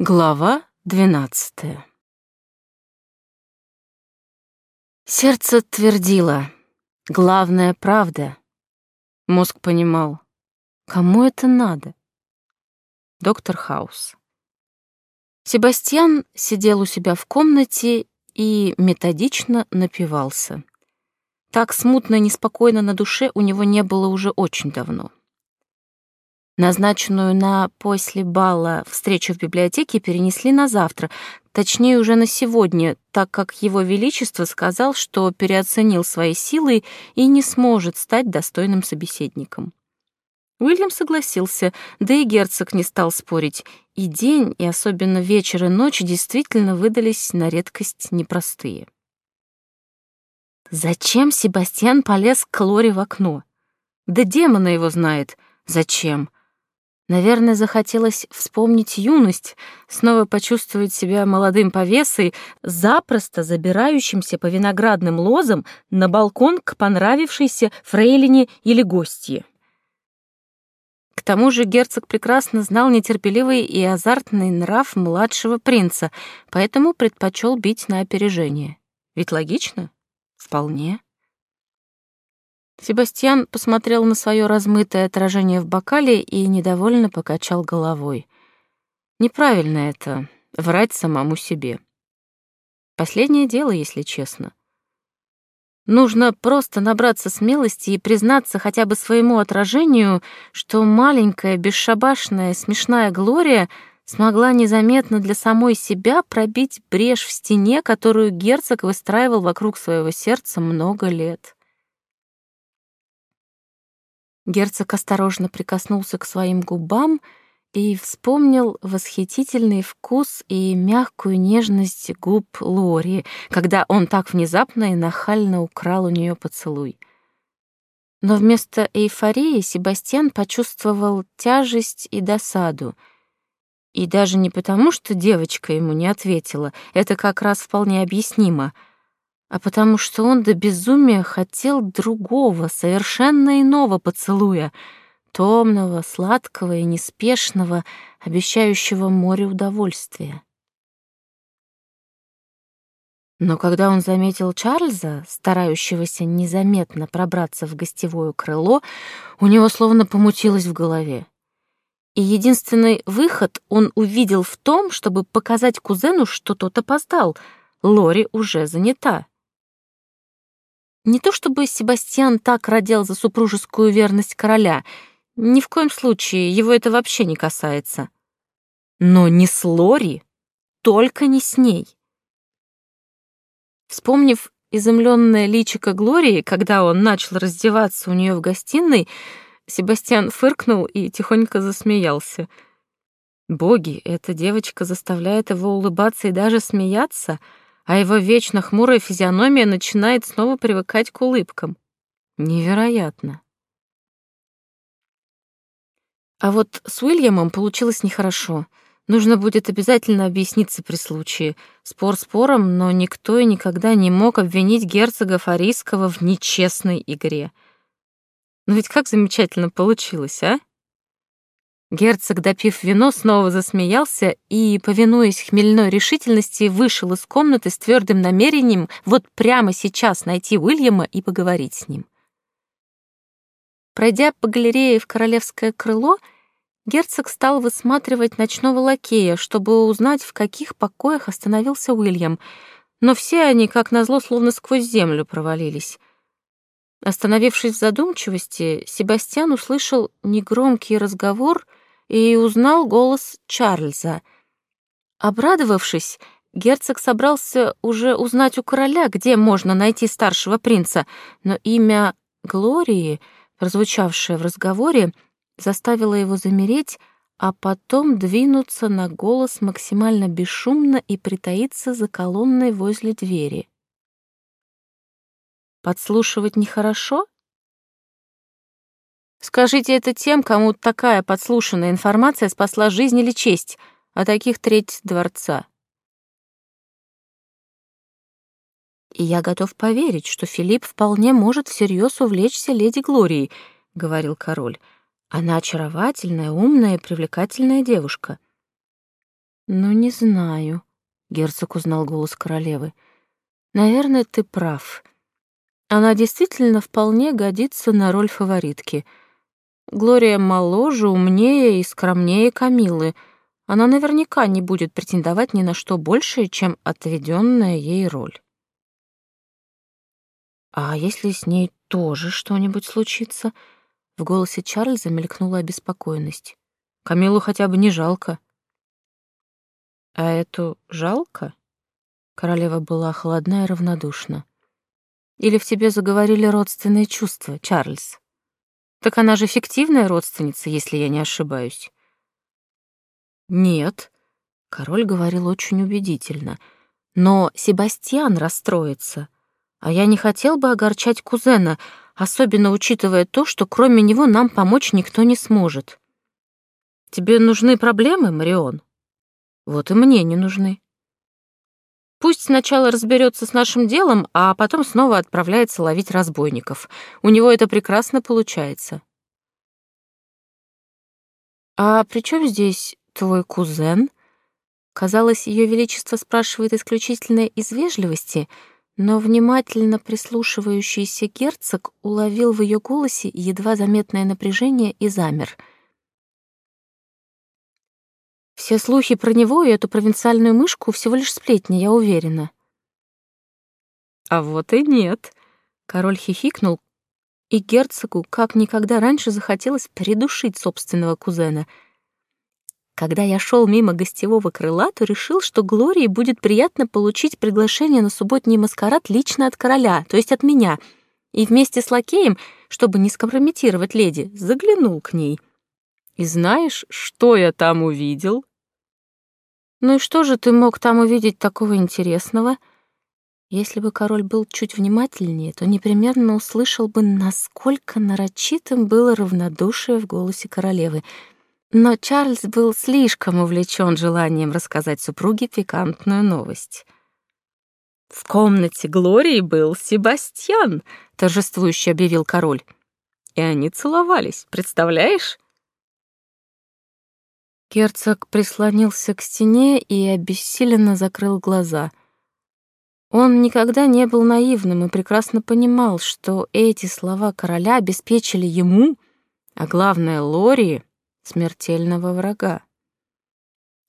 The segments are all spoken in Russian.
Глава двенадцатая Сердце твердило. Главная правда. Мозг понимал. Кому это надо? Доктор Хаус. Себастьян сидел у себя в комнате и методично напивался. Так смутно и неспокойно на душе у него не было уже очень давно. Назначенную на после бала встречу в библиотеке перенесли на завтра, точнее уже на сегодня, так как его величество сказал, что переоценил свои силы и не сможет стать достойным собеседником. Уильям согласился, да и герцог не стал спорить, и день, и особенно вечер и ночь действительно выдались на редкость непростые. Зачем Себастьян полез к Лоре в окно? Да демона его знает. Зачем? Наверное, захотелось вспомнить юность, снова почувствовать себя молодым повесой, запросто забирающимся по виноградным лозам на балкон к понравившейся фрейлине или гостье. К тому же герцог прекрасно знал нетерпеливый и азартный нрав младшего принца, поэтому предпочел бить на опережение. Ведь логично? Вполне. Себастьян посмотрел на свое размытое отражение в бокале и недовольно покачал головой. Неправильно это — врать самому себе. Последнее дело, если честно. Нужно просто набраться смелости и признаться хотя бы своему отражению, что маленькая, бесшабашная, смешная Глория смогла незаметно для самой себя пробить брешь в стене, которую герцог выстраивал вокруг своего сердца много лет. Герцог осторожно прикоснулся к своим губам и вспомнил восхитительный вкус и мягкую нежность губ Лори, когда он так внезапно и нахально украл у нее поцелуй. Но вместо эйфории Себастьян почувствовал тяжесть и досаду. И даже не потому, что девочка ему не ответила, это как раз вполне объяснимо — а потому что он до безумия хотел другого, совершенно иного поцелуя, томного, сладкого и неспешного, обещающего море удовольствия. Но когда он заметил Чарльза, старающегося незаметно пробраться в гостевое крыло, у него словно помутилось в голове. И единственный выход он увидел в том, чтобы показать кузену, что тот опоздал. Лори уже занята. Не то чтобы Себастьян так родил за супружескую верность короля, ни в коем случае его это вообще не касается. Но не с Лори, только не с ней. Вспомнив изумленное личико Глории, когда он начал раздеваться у нее в гостиной, Себастьян фыркнул и тихонько засмеялся. Боги, эта девочка заставляет его улыбаться и даже смеяться — а его вечно хмурая физиономия начинает снова привыкать к улыбкам. Невероятно. А вот с Уильямом получилось нехорошо. Нужно будет обязательно объясниться при случае. Спор спором, но никто и никогда не мог обвинить герцога Фарийского в нечестной игре. Но ведь как замечательно получилось, а? Герцог, допив вино, снова засмеялся и, повинуясь хмельной решительности, вышел из комнаты с твердым намерением вот прямо сейчас найти Уильяма и поговорить с ним. Пройдя по галерее в королевское крыло, герцог стал высматривать ночного лакея, чтобы узнать, в каких покоях остановился Уильям, но все они, как назло, словно сквозь землю провалились. Остановившись в задумчивости, Себастьян услышал негромкий разговор — и узнал голос Чарльза. Обрадовавшись, герцог собрался уже узнать у короля, где можно найти старшего принца, но имя Глории, прозвучавшее в разговоре, заставило его замереть, а потом двинуться на голос максимально бесшумно и притаиться за колонной возле двери. Подслушивать нехорошо? Скажите это тем, кому такая подслушанная информация спасла жизнь или честь, а таких треть дворца. И я готов поверить, что Филипп вполне может всерьез увлечься леди Глорией, — говорил король. Она очаровательная, умная привлекательная девушка. «Ну, не знаю», — герцог узнал голос королевы. «Наверное, ты прав. Она действительно вполне годится на роль фаворитки. Глория моложе, умнее и скромнее Камилы. Она наверняка не будет претендовать ни на что большее, чем отведенная ей роль». «А если с ней тоже что-нибудь случится?» В голосе Чарльза мелькнула обеспокоенность. «Камилу хотя бы не жалко». А эту жалко? Королева была холодна и равнодушна. Или в тебе заговорили родственные чувства, Чарльз? Так она же фиктивная родственница, если я не ошибаюсь. Нет, король говорил очень убедительно. Но Себастьян расстроится. А я не хотел бы огорчать кузена, особенно учитывая то, что кроме него нам помочь никто не сможет. Тебе нужны проблемы, Марион? Вот и мне не нужны. Пусть сначала разберется с нашим делом, а потом снова отправляется ловить разбойников. У него это прекрасно получается. «А при чем здесь твой кузен?» Казалось, Ее Величество спрашивает исключительно из вежливости, но внимательно прислушивающийся герцог уловил в ее голосе едва заметное напряжение и замер — все слухи про него и эту провинциальную мышку всего лишь сплетни, я уверена. А вот и нет. Король хихикнул, и герцогу как никогда раньше захотелось придушить собственного кузена. Когда я шел мимо гостевого крыла, то решил, что Глории будет приятно получить приглашение на субботний маскарад лично от короля, то есть от меня, и вместе с лакеем, чтобы не скомпрометировать леди, заглянул к ней. И знаешь, что я там увидел? Ну и что же ты мог там увидеть такого интересного? Если бы король был чуть внимательнее, то непременно услышал бы, насколько нарочитым было равнодушие в голосе королевы. Но Чарльз был слишком увлечен желанием рассказать супруге пикантную новость. «В комнате Глории был Себастьян», — торжествующе объявил король. «И они целовались, представляешь?» Герцог прислонился к стене и обессиленно закрыл глаза. Он никогда не был наивным и прекрасно понимал, что эти слова короля обеспечили ему, а главное Лори, смертельного врага.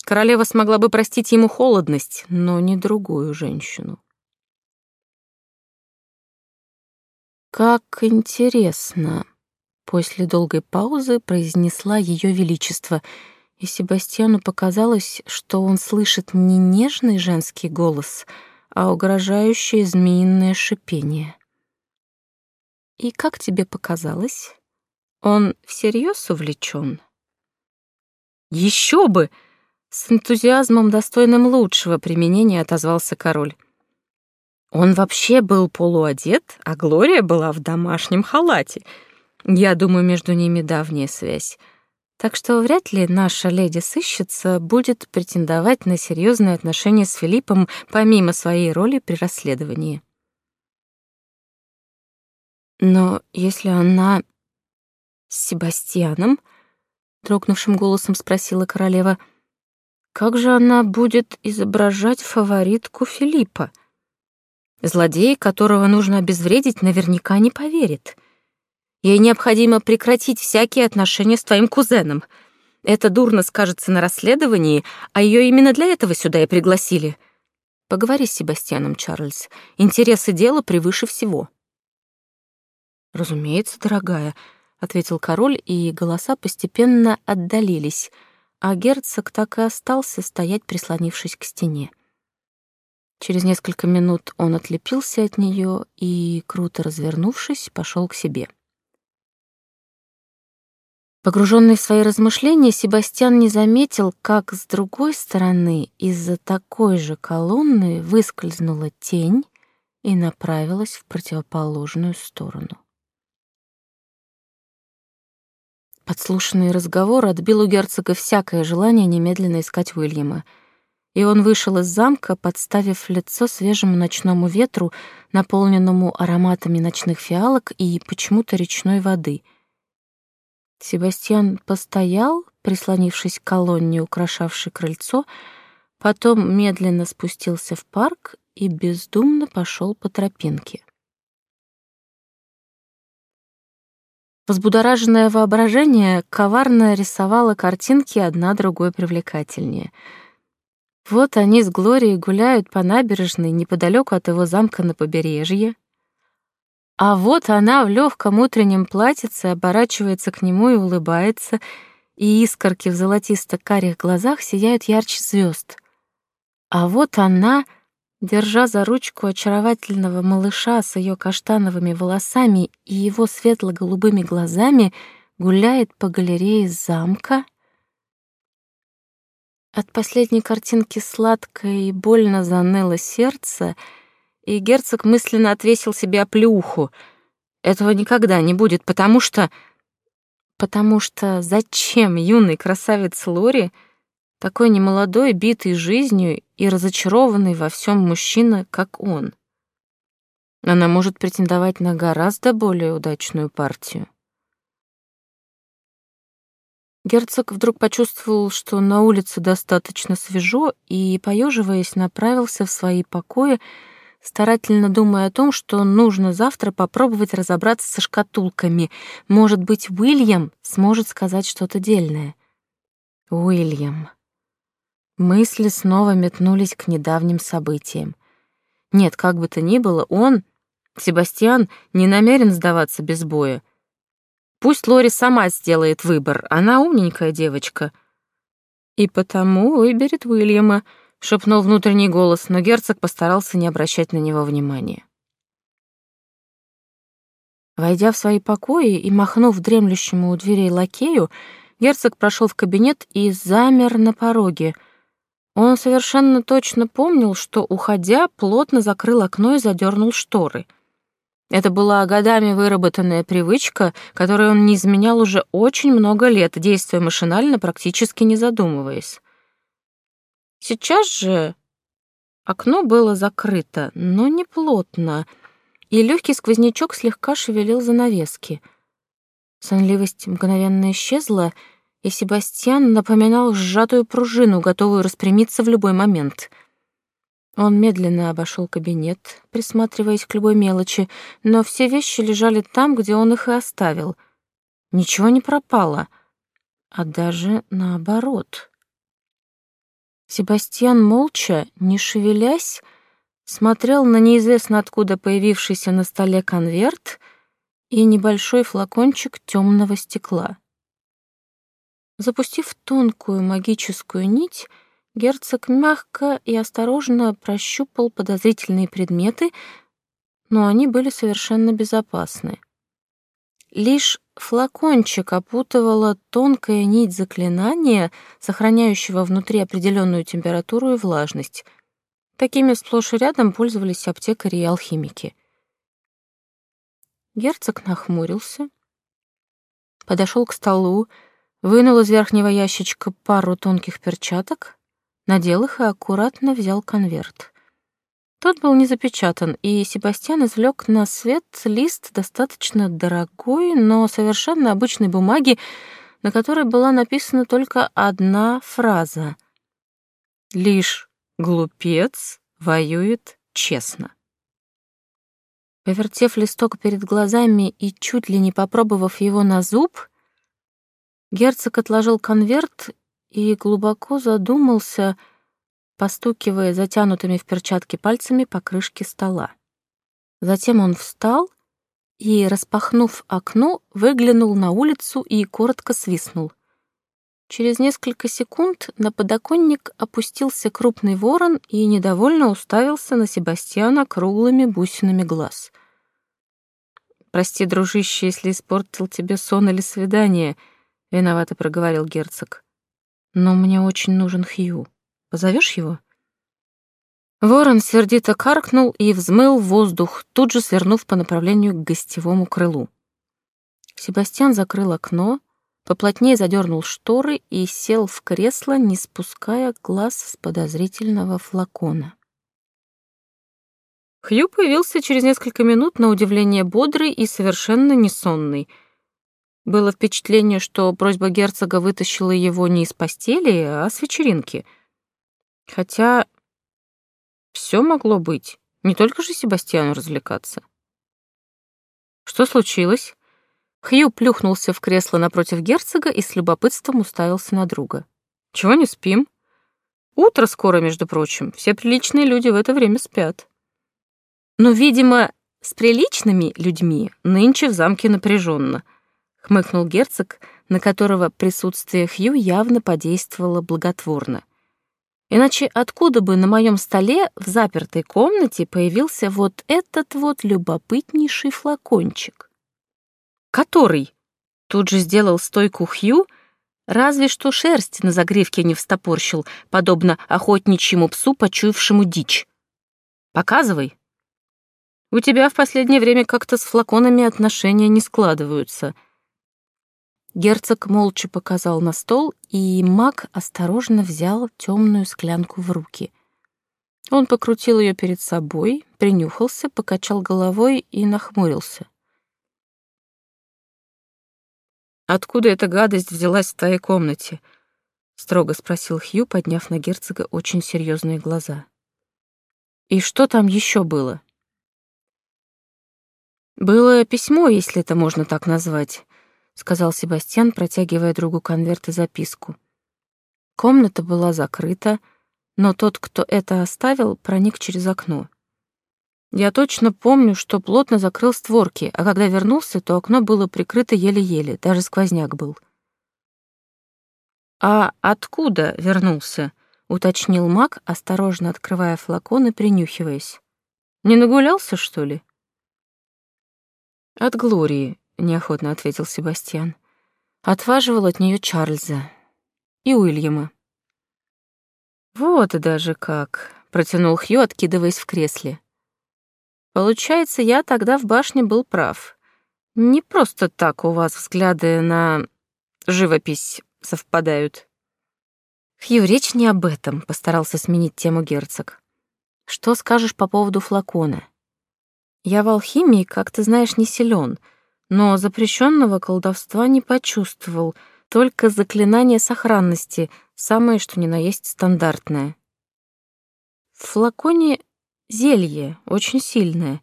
Королева смогла бы простить ему холодность, но не другую женщину. «Как интересно!» — после долгой паузы произнесла Ее Величество — и Себастьяну показалось, что он слышит не нежный женский голос, а угрожающее змеиное шипение. «И как тебе показалось? Он всерьез увлечен?» «Еще бы!» — с энтузиазмом, достойным лучшего применения, отозвался король. Он вообще был полуодет, а Глория была в домашнем халате. Я думаю, между ними давняя связь. Так что вряд ли наша леди-сыщица будет претендовать на серьезные отношения с Филиппом помимо своей роли при расследовании. Но если она с Себастьяном, дрогнувшим голосом спросила королева, как же она будет изображать фаворитку Филиппа? Злодей, которого нужно обезвредить, наверняка не поверит — Ей необходимо прекратить всякие отношения с твоим кузеном. Это дурно скажется на расследовании, а ее именно для этого сюда и пригласили. Поговори с Себастьяном, Чарльз. Интересы дела превыше всего. Разумеется, дорогая, ответил король, и голоса постепенно отдалились, а герцог так и остался стоять, прислонившись к стене. Через несколько минут он отлепился от нее и, круто развернувшись, пошел к себе. Погруженный в свои размышления, Себастьян не заметил, как с другой стороны из-за такой же колонны выскользнула тень и направилась в противоположную сторону. Подслушанный разговор отбил у герцога всякое желание немедленно искать Уильяма, и он вышел из замка, подставив лицо свежему ночному ветру, наполненному ароматами ночных фиалок и почему-то речной воды — Себастьян постоял, прислонившись к колонне, украшавшей крыльцо, потом медленно спустился в парк и бездумно пошел по тропинке. Взбудораженное воображение коварно рисовало картинки одна другой привлекательнее. Вот они с Глорией гуляют по набережной неподалеку от его замка на побережье. А вот она в легком утреннем платьице оборачивается к нему и улыбается, и искорки в золотисто-карих глазах сияют ярче звезд. А вот она — держа за ручку очаровательного малыша с ее каштановыми волосами и его светло-голубыми глазами, гуляет по галерее замка. От последней картинки сладко и больно заныло сердце, и герцог мысленно отвесил себе оплеуху. Этого никогда не будет, потому что... Потому что зачем юный красавец Лори — такой немолодой, битый жизнью и разочарованный во всем мужчина, как он. Она может претендовать на гораздо более удачную партию. Герцог вдруг почувствовал, что на улице достаточно свежо, и, поеживаясь, направился в свои покои, старательно думая о том, что нужно завтра попробовать разобраться со шкатулками. Может быть, Уильям сможет сказать что-то дельное. Уильям. Мысли снова метнулись к недавним событиям. Нет, как бы то ни было, он, Себастьян, не намерен сдаваться без боя. Пусть Лори сама сделает выбор, она умненькая девочка. И потому выберет Уильяма, шепнул внутренний голос, но герцог постарался не обращать на него внимания. Войдя в свои покои и махнув дремлющему у дверей лакею, герцог прошел в кабинет и замер на пороге — он совершенно точно помнил, что, уходя, плотно закрыл окно и задернул шторы. Это была годами выработанная привычка, которой он не изменял уже очень много лет, действуя машинально, практически не задумываясь. Сейчас же окно было закрыто, но не плотно, и легкий сквознячок слегка шевелил занавески. Сонливость мгновенно исчезла, и Себастьян напоминал сжатую пружину, готовую распрямиться в любой момент. Он медленно обошел кабинет, присматриваясь к любой мелочи, но все вещи лежали там, где он их и оставил. Ничего не пропало, а даже наоборот. Себастьян молча, не шевелясь, смотрел на неизвестно откуда появившийся на столе конверт и небольшой флакончик темного стекла. Запустив тонкую магическую нить, герцог мягко и осторожно прощупал подозрительные предметы, но они были совершенно безопасны. Лишь флакончик опутывала тонкая нить заклинания, сохраняющего внутри определенную температуру и влажность. Такими сплошь и рядом пользовались аптекари и алхимики. Герцог нахмурился, подошел к столу, Вынул из верхнего ящичка пару тонких перчаток, надел их и аккуратно взял конверт. Тот был не запечатан, и Себастьян извлек на свет лист достаточно дорогой, но совершенно обычной бумаги, на которой была написана только одна фраза. «Лишь глупец воюет честно». Повертев листок перед глазами и чуть ли не попробовав его на зуб, Герцог отложил конверт и глубоко задумался, постукивая затянутыми в перчатки пальцами по крышке стола. Затем он встал и, распахнув окно, выглянул на улицу и коротко свистнул. Через несколько секунд на подоконник опустился крупный ворон и недовольно уставился на Себастьяна круглыми бусинами глаз. «Прости, дружище, если испортил тебе сон или свидание», — виновато проговорил герцог. «Но мне очень нужен Хью. Позовешь его?» Ворон сердито каркнул и взмыл в воздух, тут же свернув по направлению к гостевому крылу. Себастьян закрыл окно, поплотнее задернул шторы и сел в кресло, не спуская глаз с подозрительного флакона. Хью появился через несколько минут, на удивление бодрый и совершенно несонный — было впечатление, что просьба герцога вытащила его не из постели, а с вечеринки. Хотя все могло быть. Не только же Себастьяну развлекаться. Что случилось? Хью плюхнулся в кресло напротив герцога и с любопытством уставился на друга. Чего не спим? Утро скоро, между прочим. Все приличные люди в это время спят. Но, видимо, с приличными людьми нынче в замке напряженно, хмыкнул герцог, на которого присутствие Хью явно подействовало благотворно. Иначе откуда бы на моем столе в запертой комнате появился вот этот вот любопытнейший флакончик? Который? Тут же сделал стойку Хью, разве что шерсть на загривке не встопорщил, подобно охотничьему псу, почуявшему дичь. Показывай. У тебя в последнее время как-то с флаконами отношения не складываются — Герцог молча показал на стол, и маг осторожно взял темную склянку в руки. Он покрутил ее перед собой, принюхался, покачал головой и нахмурился. «Откуда эта гадость взялась в твоей комнате?» — строго спросил Хью, подняв на герцога очень серьезные глаза. «И что там еще было?» «Было письмо, если это можно так назвать сказал Себастьян, протягивая другу конверт и записку. Комната была закрыта, но тот, кто это оставил, проник через окно. Я точно помню, что плотно закрыл створки, а когда вернулся, то окно было прикрыто еле-еле, даже сквозняк был. «А откуда вернулся?» — уточнил маг, осторожно открывая флакон и принюхиваясь. «Не нагулялся, что ли?» «От Глории неохотно ответил Себастьян. Отваживал от нее Чарльза и Уильяма. Вот и даже как, протянул Хью, откидываясь в кресле. Получается, я тогда в башне был прав. Не просто так у вас взгляды на живопись совпадают. Хью, речь не об этом, постарался сменить тему герцог. Что скажешь по поводу флакона? Я в алхимии, как ты знаешь, не силен, но запрещенного колдовства не почувствовал, только заклинание сохранности, самое что ни на есть стандартное. В флаконе зелье, очень сильное.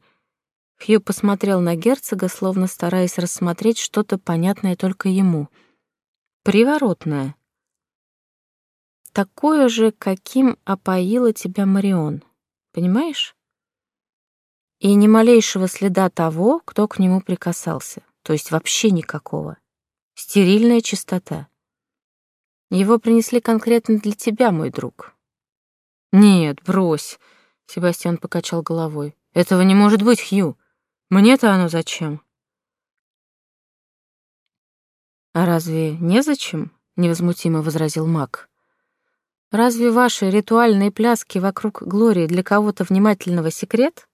Хью посмотрел на герцога, словно стараясь рассмотреть что-то понятное только ему. Приворотное. Такое же, каким опоила тебя Марион. Понимаешь? И ни малейшего следа того, кто к нему прикасался, то есть вообще никакого. Стерильная чистота. Его принесли конкретно для тебя, мой друг. Нет, брось, Себастьян покачал головой. Этого не может быть, Хью. Мне-то оно зачем? А разве незачем? невозмутимо возразил Мак. Разве ваши ритуальные пляски вокруг Глории для кого-то внимательного секрет?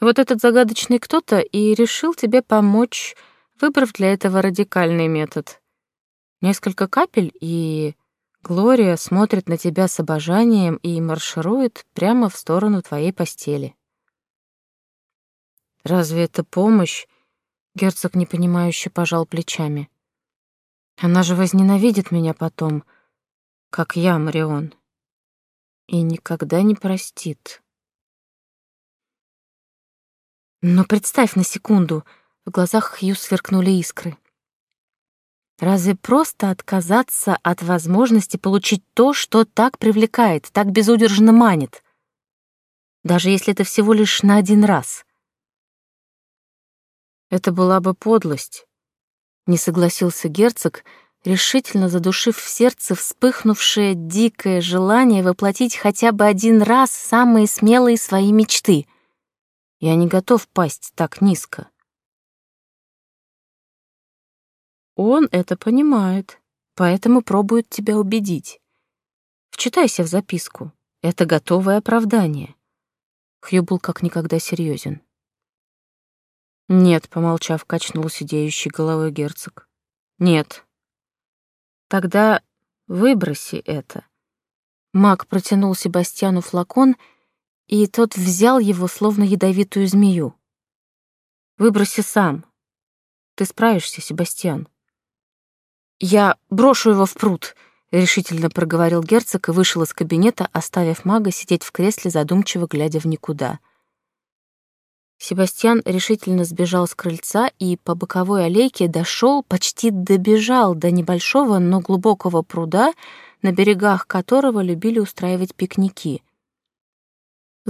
Вот этот загадочный кто-то и решил тебе помочь, выбрав для этого радикальный метод. Несколько капель, и Глория смотрит на тебя с обожанием и марширует прямо в сторону твоей постели. Разве это помощь? Герцог непонимающе пожал плечами. Она же возненавидит меня потом, как я, Марион, и никогда не простит. Но представь на секунду, в глазах Хью сверкнули искры. Разве просто отказаться от возможности получить то, что так привлекает, так безудержно манит? Даже если это всего лишь на один раз. Это была бы подлость, не согласился герцог, решительно задушив в сердце вспыхнувшее дикое желание воплотить хотя бы один раз самые смелые свои мечты — я не готов пасть так низко. Он это понимает, поэтому пробует тебя убедить. Вчитайся в записку. Это готовое оправдание. Хью был как никогда серьезен. Нет, помолчав, качнул сидеющий головой герцог. Нет. Тогда выброси это. Маг протянул Себастьяну флакон и тот взял его, словно ядовитую змею. «Выброси сам. Ты справишься, Себастьян». «Я брошу его в пруд», —— решительно проговорил герцог и вышел из кабинета, оставив мага сидеть в кресле, задумчиво глядя в никуда. Себастьян решительно сбежал с крыльца и по боковой аллейке дошел, почти добежал до небольшого, но глубокого пруда, на берегах которого любили устраивать пикники.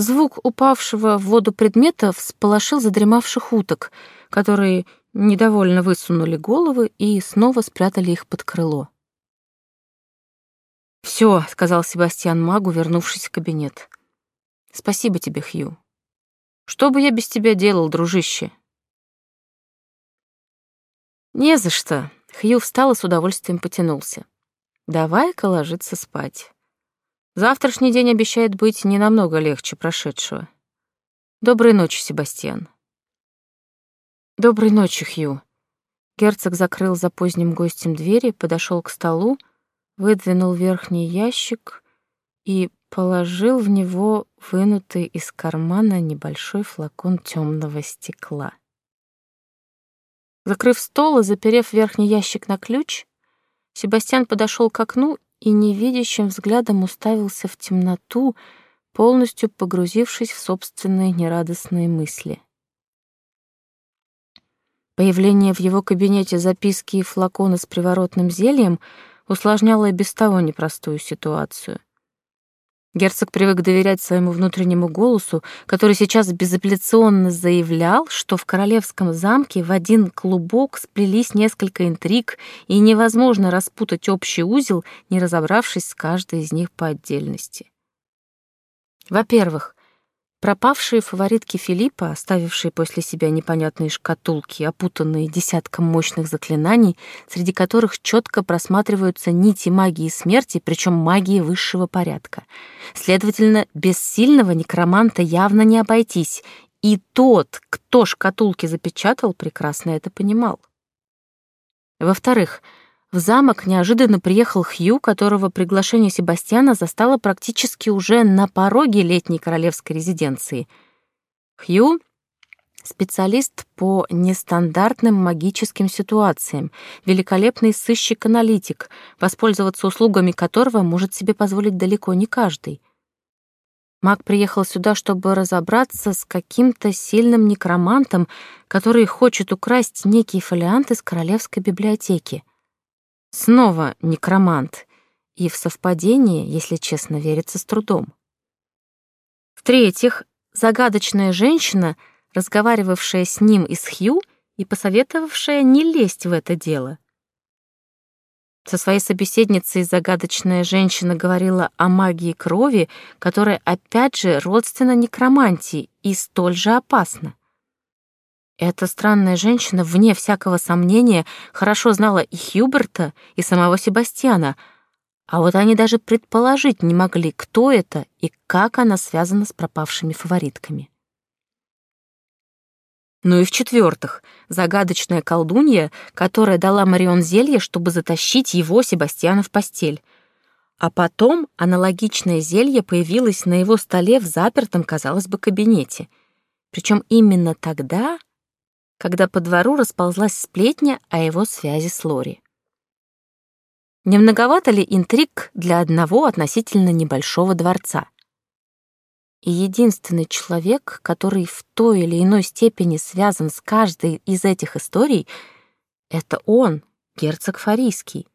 Звук упавшего в воду предмета всполошил задремавших уток, которые недовольно высунули головы и снова спрятали их под крыло. «Всё», — сказал Себастьян магу, вернувшись в кабинет. «Спасибо тебе, Хью. Что бы я без тебя делал, дружище?» «Не за что», — Хью встал и с удовольствием потянулся. «Давай-ка ложиться спать. Завтрашний день обещает быть не намного легче прошедшего. Доброй ночи, Себастьян». «Доброй ночи, Хью». Герцог закрыл за поздним гостем двери, подошел к столу, выдвинул верхний ящик и положил в него вынутый из кармана небольшой флакон темного стекла. Закрыв стол и заперев верхний ящик на ключ, Себастьян подошел к окну и невидящим взглядом уставился в темноту, полностью погрузившись в собственные нерадостные мысли. Появление в его кабинете записки и флакона с приворотным зельем — усложняло и без того непростую ситуацию. Герцог привык доверять своему внутреннему голосу, который сейчас безапелляционно заявлял, что в королевском замке в один клубок сплелись несколько интриг, и невозможно распутать общий узел, не разобравшись с каждой из них по отдельности. Во-первых, Пропавшие фаворитки Филиппа, оставившие после себя непонятные шкатулки, опутанные десятком мощных заклинаний, среди которых четко просматриваются нити магии смерти, причем магии высшего порядка. Следовательно, без сильного некроманта явно не обойтись, и тот, кто шкатулки запечатал, прекрасно это понимал. Во-вторых, в замок неожиданно приехал Хью, которого приглашение Себастьяна застало практически уже на пороге летней королевской резиденции. Хью — специалист по нестандартным магическим ситуациям, великолепный сыщик-аналитик, воспользоваться услугами которого может себе позволить далеко не каждый. Маг приехал сюда, чтобы разобраться с каким-то сильным некромантом, который хочет украсть некий фолиант из королевской библиотеки. Снова некромант, и в совпадение, если честно, верится с трудом. В-третьих, загадочная женщина, разговаривавшая с ним из Хью и посоветовавшая не лезть в это дело. Со своей собеседницей загадочная женщина говорила о магии крови, которая опять же родственна некромантии и столь же опасна. Эта странная женщина, вне всякого сомнения, хорошо знала и Хьюберта, и самого Себастьяна, а вот они даже предположить не могли, кто это и как она связана с пропавшими фаворитками. Ну и в-четвертых, загадочная колдунья, которая дала Марион зелье, чтобы затащить его, Себастьяна, в постель. А потом аналогичное зелье появилось на его столе в запертом, казалось бы, кабинете. Причем именно тогда когда по двору расползлась сплетня о его связи с Лори. Не многовато ли интриг для одного относительно небольшого дворца? И единственный человек, который в той или иной степени связан с каждой из этих историй, это он, герцог Фарийский.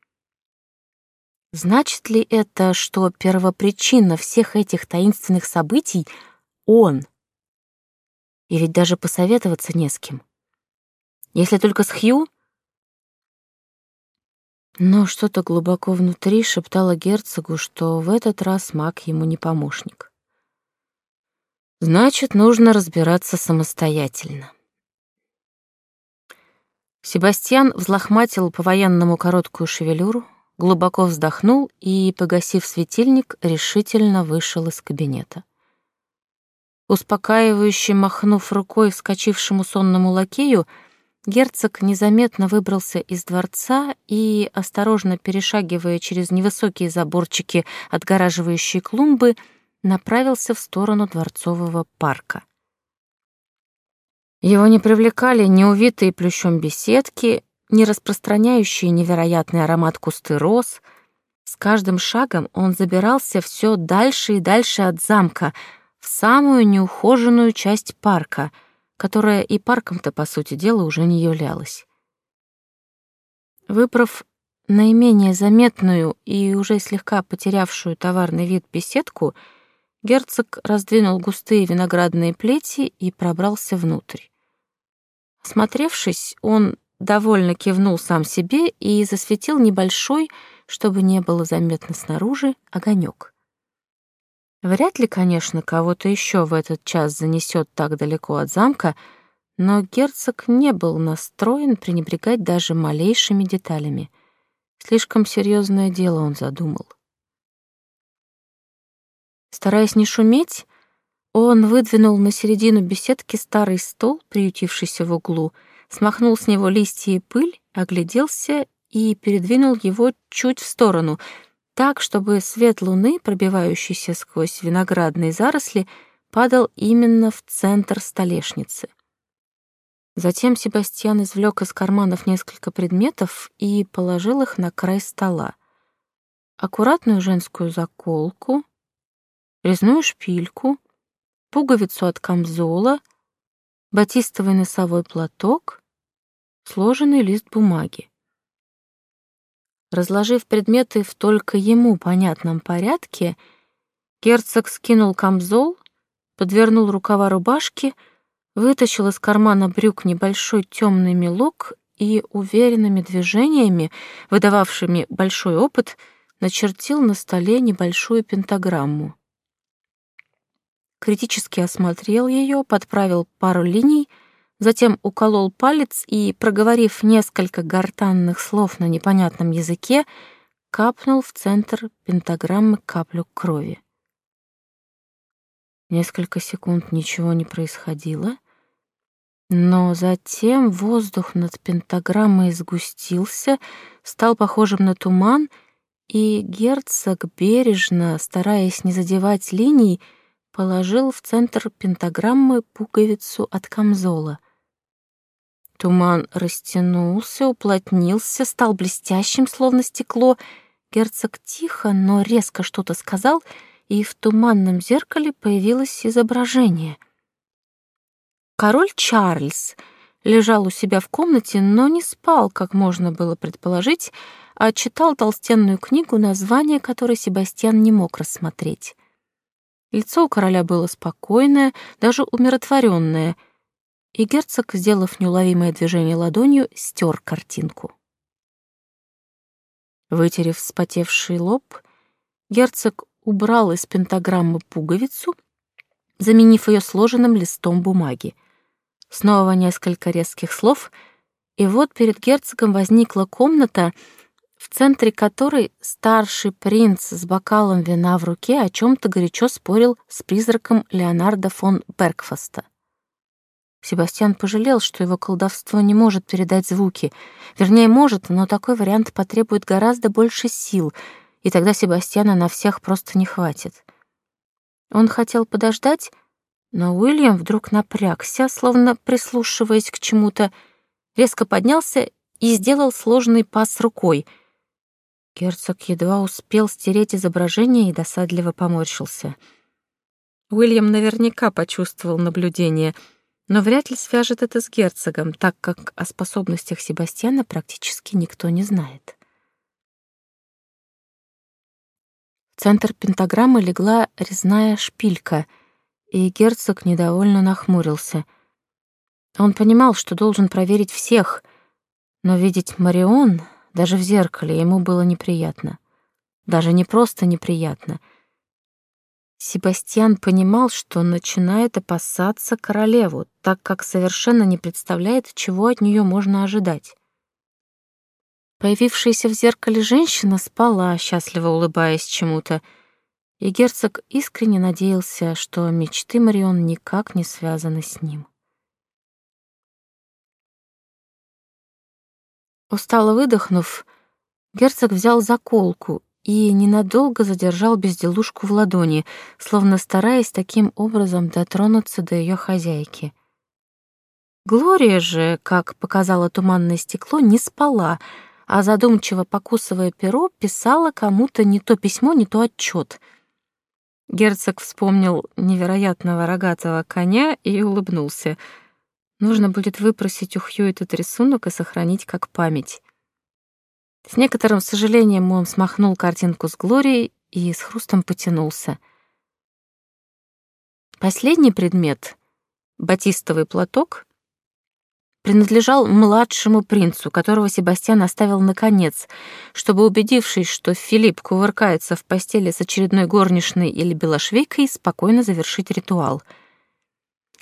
Значит ли это, что первопричина всех этих таинственных событий — он? И ведь даже посоветоваться не с кем. Если только с Хью? Но что-то глубоко внутри шептало герцогу, что в этот раз маг ему не помощник. Значит, нужно разбираться самостоятельно. Себастьян взлохматил по-военному короткую шевелюру, глубоко вздохнул и, погасив светильник, решительно вышел из кабинета. Успокаивающе махнув рукой вскочившему сонному лакею, Герцог незаметно выбрался из дворца и, осторожно перешагивая через невысокие заборчики, отгораживающие клумбы, направился в сторону дворцового парка. Его не привлекали ни увитые плющом беседки, ни распространяющие невероятный аромат кусты роз, С каждым шагом он забирался все дальше и дальше от замка, в самую неухоженную часть парка, которая и парком-то, по сути дела, уже не являлась. Выбрав наименее заметную и уже слегка потерявшую товарный вид беседку, герцог раздвинул густые виноградные плети и пробрался внутрь. Смотревшись, он довольно кивнул сам себе и засветил небольшой, чтобы не было заметно снаружи, огонек. Вряд ли, конечно, кого-то еще в этот час занесет так далеко от замка, но герцог не был настроен пренебрегать даже малейшими деталями. Слишком серьезное дело он задумал. Стараясь не шуметь, он выдвинул на середину беседки старый стол, приютившийся в углу, смахнул с него листья и пыль, огляделся и передвинул его чуть в сторону, так, чтобы свет луны, пробивающийся сквозь виноградные заросли, падал именно в центр столешницы. Затем Себастьян извлек из карманов несколько предметов и положил их на край стола. Аккуратную женскую заколку, резную шпильку, пуговицу от камзола, батистовый носовой платок, сложенный лист бумаги. Разложив предметы в только ему понятном порядке, герцог скинул камзол, подвернул рукава рубашки — вытащил из кармана брюк небольшой темный мелок и уверенными движениями, выдававшими большой опыт, начертил на столе небольшую пентаграмму. Критически осмотрел ее, подправил пару линий, затем уколол палец и, проговорив несколько гортанных слов на непонятном языке, капнул в центр пентаграммы каплю крови. Несколько секунд ничего не происходило, но затем воздух над пентаграммой сгустился, стал похожим на туман, и герцог бережно, стараясь не задевать линий, положил в центр пентаграммы пуговицу от камзола. Туман растянулся, уплотнился, стал блестящим, словно стекло. Герцог тихо, но резко что-то сказал, и в туманном зеркале появилось изображение — Король Чарльз лежал у себя в комнате, но не спал, как можно было предположить, а читал толстенную книгу, название которой Себастьян не мог рассмотреть. Лицо у короля было спокойное, даже умиротворенное, и герцог, сделав неуловимое движение ладонью, стер картинку. Вытерев вспотевший лоб, герцог убрал из пентаграммы пуговицу, заменив ее сложенным листом бумаги. Снова несколько резких слов, и вот перед герцогом возникла комната, в центре которой старший принц с бокалом вина в руке о чем-то горячо спорил с призраком Леонардо фон Бергфаста. Себастьян пожалел, что его колдовство не может передать звуки. Вернее, может, но такой вариант потребует гораздо больше сил, и тогда Себастьяна на всех просто не хватит. Он хотел подождать, но Уильям вдруг напрягся, словно прислушиваясь к чему-то, резко поднялся и сделал сложный пас рукой. Герцог едва успел стереть изображение и досадливо поморщился. Уильям наверняка почувствовал наблюдение, но вряд ли свяжет это с герцогом, так как о способностях Себастьяна практически никто не знает. В центр пентаграммы легла резная шпилька — и герцог недовольно нахмурился. Он понимал, что должен проверить всех, но видеть Марион даже в зеркале ему было неприятно. Даже не просто неприятно. Себастьян понимал, что начинает опасаться королеву, так как совершенно не представляет, чего от нее можно ожидать. Появившаяся в зеркале женщина спала, счастливо улыбаясь чему-то, и герцог искренне надеялся, что мечты Марион никак не связаны с ним. Устало выдохнув, герцог взял заколку и ненадолго задержал безделушку в ладони, словно стараясь таким образом дотронуться до ее хозяйки. Глория же, как показало туманное стекло, не спала, а задумчиво покусывая перо, писала кому-то не то письмо, не то отчет. Герцог вспомнил невероятного рогатого коня и улыбнулся. Нужно будет выпросить у Хью этот рисунок и сохранить как память. С некоторым сожалением он смахнул картинку с Глорией и с хрустом потянулся. Последний предмет, батистовый платок, принадлежал младшему принцу, которого Себастьян оставил наконец, чтобы, убедившись, что Филипп кувыркается в постели с очередной горничной или белошвейкой, спокойно завершить ритуал.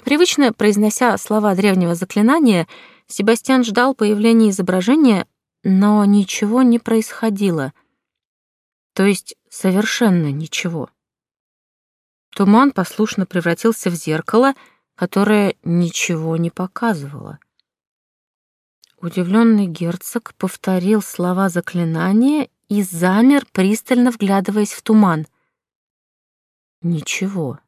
Привычно произнося слова древнего заклинания, Себастьян ждал появления изображения, но ничего не происходило. То есть совершенно ничего. Туман послушно превратился в зеркало, которое ничего не показывало. Удивленный герцог повторил слова заклинания и замер, пристально вглядываясь в туман. Ничего.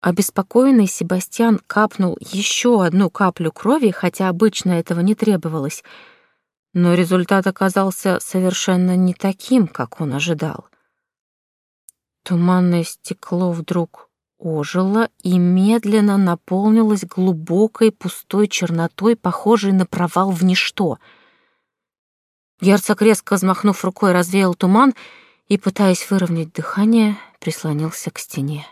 Обеспокоенный Себастьян капнул еще одну каплю крови, хотя обычно этого не требовалось, но результат оказался совершенно не таким, как он ожидал. Туманное стекло вдруг ожило и медленно наполнилось глубокой пустой чернотой, похожей на провал в ничто. Герцог, резко взмахнув рукой, развеял туман и, пытаясь выровнять дыхание, прислонился к стене.